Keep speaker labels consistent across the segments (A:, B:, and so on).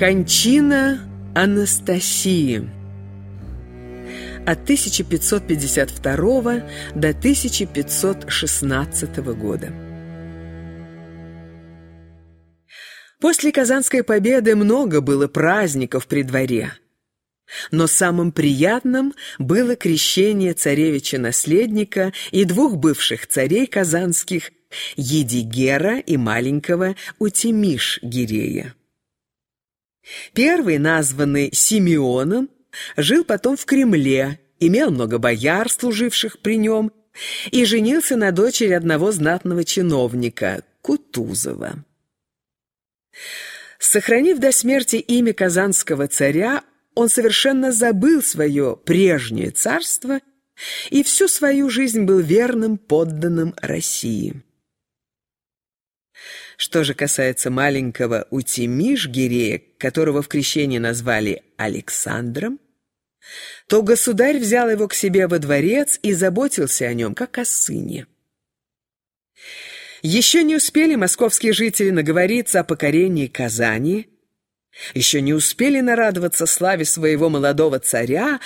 A: Кончина Анастасии от 1552 до 1516 года. После Казанской победы много было праздников при дворе, но самым приятным было крещение царевича-наследника и двух бывших царей казанских Едигера и маленького Утимиш-Гирея. Первый, названный Симеоном, жил потом в Кремле, имел много бояр, служивших при нем, и женился на дочери одного знатного чиновника, Кутузова. Сохранив до смерти имя казанского царя, он совершенно забыл свое прежнее царство и всю свою жизнь был верным подданным России. Что же касается маленького Утимиш-Гирея, которого в крещении назвали Александром, то государь взял его к себе во дворец и заботился о нем, как о сыне. Еще не успели московские жители наговориться о покорении Казани, еще не успели нарадоваться славе своего молодого царя,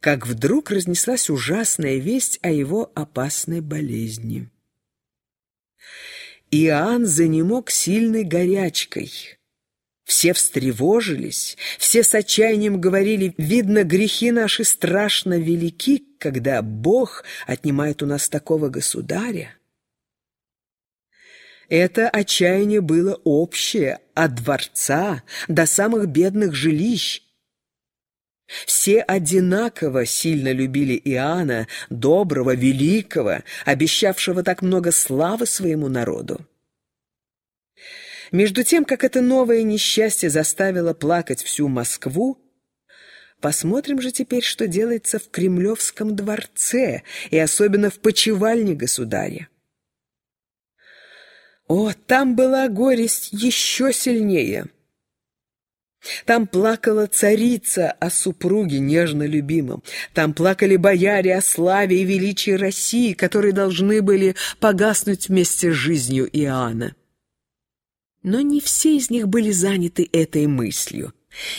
A: как вдруг разнеслась ужасная весть о его опасной болезни. Иоанн занемог сильной горячкой. Все встревожились, все с отчаянием говорили, «Видно, грехи наши страшно велики, когда Бог отнимает у нас такого государя». Это отчаяние было общее, от дворца до самых бедных жилищ. Все одинаково сильно любили Иоанна, доброго, великого, обещавшего так много славы своему народу. Между тем, как это новое несчастье заставило плакать всю Москву, посмотрим же теперь, что делается в Кремлевском дворце и особенно в почевальне государя. О, там была горесть еще сильнее. Там плакала царица о супруге нежно любимом. Там плакали бояре о славе и величии России, которые должны были погаснуть вместе с жизнью Иоанна. Но не все из них были заняты этой мыслью.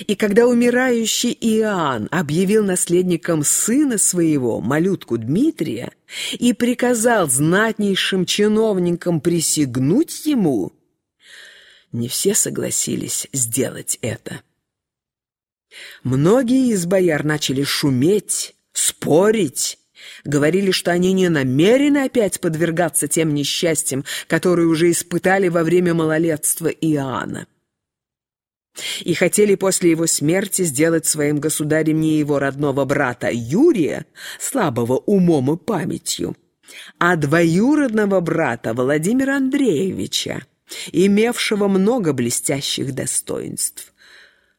A: И когда умирающий Иоанн объявил наследником сына своего, малютку Дмитрия, и приказал знатнейшим чиновникам присягнуть ему, не все согласились сделать это. Многие из бояр начали шуметь, спорить, говорили, что они не намерены опять подвергаться тем несчастьям, которые уже испытали во время малолетства Иоанна и хотели после его смерти сделать своим государем не его родного брата Юрия, слабого умом и памятью, а двоюродного брата Владимира Андреевича, имевшего много блестящих достоинств.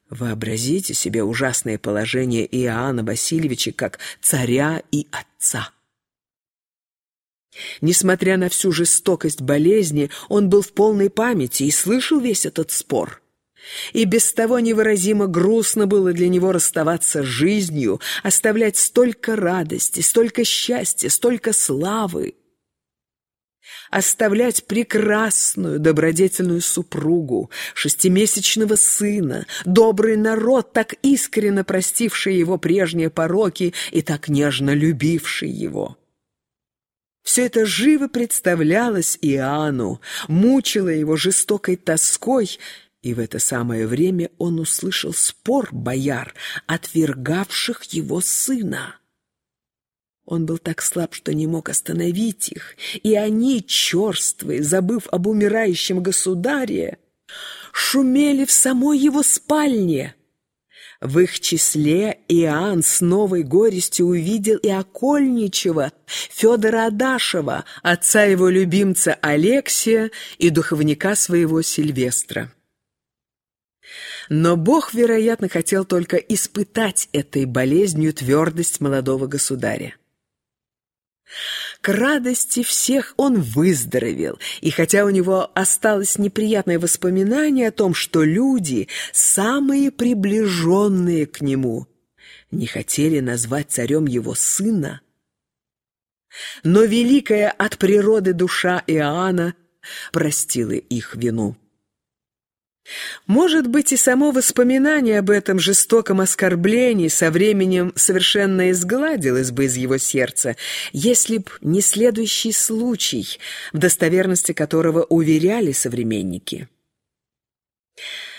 A: Вообразите себе ужасное положение Иоанна Васильевича как царя и отца. Несмотря на всю жестокость болезни, он был в полной памяти и слышал весь этот спор – и без того невыразимо грустно было для него расставаться с жизнью, оставлять столько радости, столько счастья, столько славы. Оставлять прекрасную, добродетельную супругу, шестимесячного сына, добрый народ, так искренно простивший его прежние пороки и так нежно любивший его. Все это живо представлялось Иоанну, мучило его жестокой тоской и в это самое время он услышал спор бояр, отвергавших его сына. Он был так слаб, что не мог остановить их, и они, черствые, забыв об умирающем государе, шумели в самой его спальне. В их числе Иоанн с новой горестью увидел и окольничего Федора Адашева, отца его любимца Алексия и духовника своего Сильвестра. Но Бог, вероятно, хотел только испытать этой болезнью твердость молодого государя. К радости всех он выздоровел, и хотя у него осталось неприятное воспоминание о том, что люди, самые приближенные к нему, не хотели назвать царем его сына, но великая от природы душа Иоанна простила их вину. Может быть, и само воспоминание об этом жестоком оскорблении со временем совершенно изгладилось бы из его сердца, если б не следующий случай, в достоверности которого уверяли современники.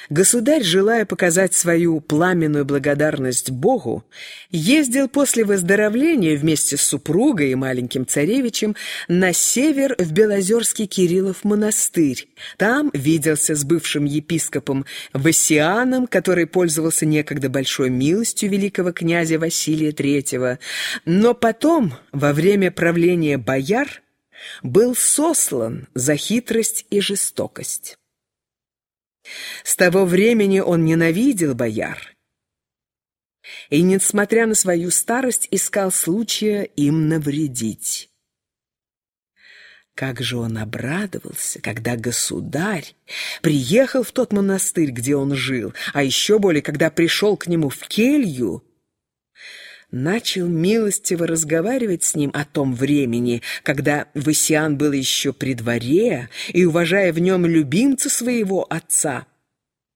A: Государь, желая показать свою пламенную благодарность Богу, ездил после выздоровления вместе с супругой и маленьким царевичем на север в Белозерский Кириллов монастырь. Там виделся с бывшим епископом Васианом, который пользовался некогда большой милостью великого князя Василия III, но потом, во время правления бояр, был сослан за хитрость и жестокость. С того времени он ненавидел бояр и, несмотря на свою старость, искал случая им навредить. Как же он обрадовался, когда государь приехал в тот монастырь, где он жил, а еще более, когда пришел к нему в келью, начал милостиво разговаривать с ним о том времени, когда Васиан был еще при дворе и, уважая в нем любимца своего отца,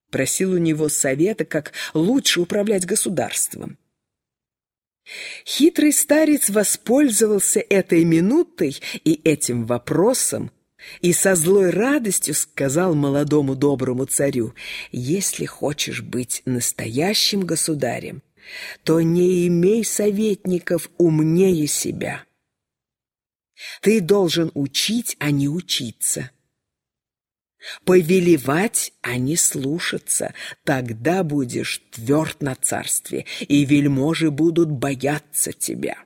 A: просил у него совета, как лучше управлять государством. Хитрый старец воспользовался этой минутой и этим вопросом, и со злой радостью сказал молодому доброму царю, «Если хочешь быть настоящим государем, то не имей советников умнее себя. Ты должен учить, а не учиться. Повелевать, а не слушаться, тогда будешь тверд на царстве, и вельможи будут бояться тебя.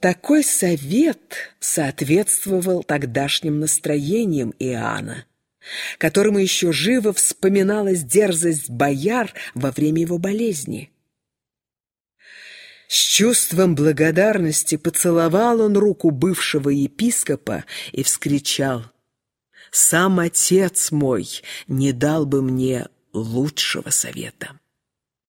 A: Такой совет соответствовал тогдашним настроениям Иоанна, которому еще живо вспоминалась дерзость бояр во время его болезни. С чувством благодарности поцеловал он руку бывшего епископа и вскричал — сам отец мой не дал бы мне лучшего совета.